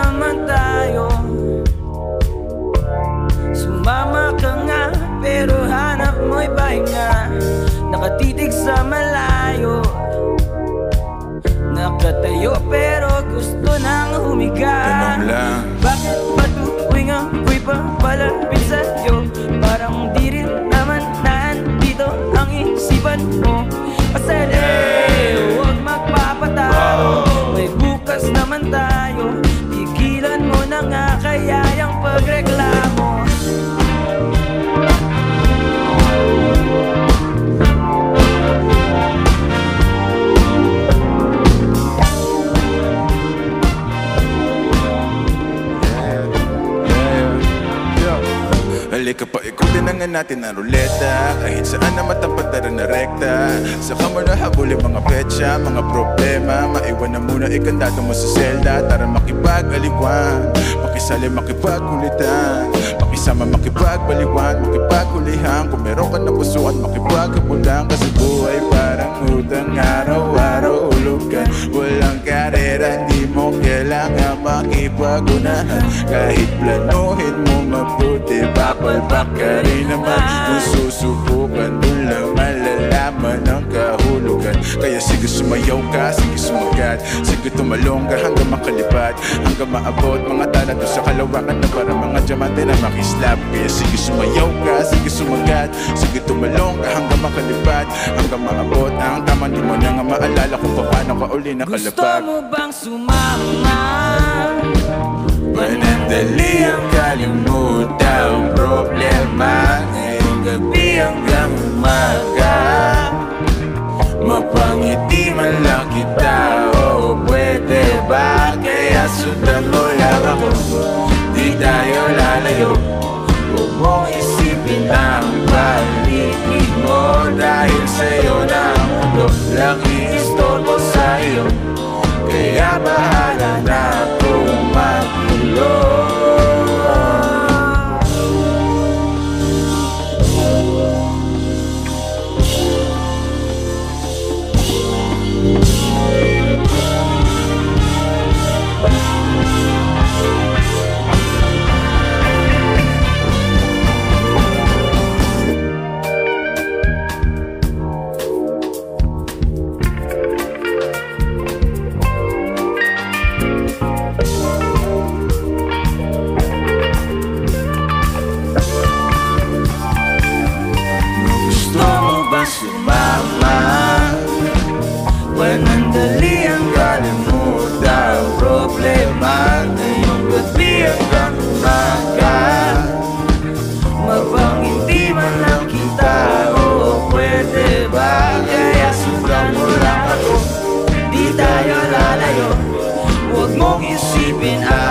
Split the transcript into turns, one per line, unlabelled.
naman tayo. Sumama ka nga Pero hanap mo'y pahinga. Nakatitig sa malayo. Nakatayo pero
Halika pa, ikutin na nga natin ang ruleta. Kahit saan na matapat na rin na rekta. Saka mo na habulin mga petsa, mga problema. Maiwan na muna ikandado mo sa selda. Tara makipag-aliwan Makisali makipagkulitan. Makisama makipagbaliwan Makipagkulihan. Kung meron ka na puso at makipagkabulan Kasi buhay parang utang. Araw-araw hulugan Walang karera, di mo kailangan makipagunahan. Kahit planuhin mo mabuti Papalpak ka rin naman. Kung susubukan Doon lang malaman ang kahulugan. Kaya sige sumayaw ka, sige sumagad Sige tumalong ka hanggang makalipad Hanggang maabot. Mga talato sa kalawakan Na para mga diamante na makislap. Kaya sige sumayaw ka, sige sumagad Sige tumalong ka hanggang makalipad Hanggang maabot. Ang tama Di mo nga maalala kung paano ka uli nakalapag Gusto
mo bang sumama?
Manandali ang kalimutan problema. Ngayong
gabi ang
Mahal na kita O oh,
pwede ba Kaya sundan
mo lang ako?
Di tayo lalayo. Huwag mong isipin ang paligid mo Dahil
sa'yo.
been out.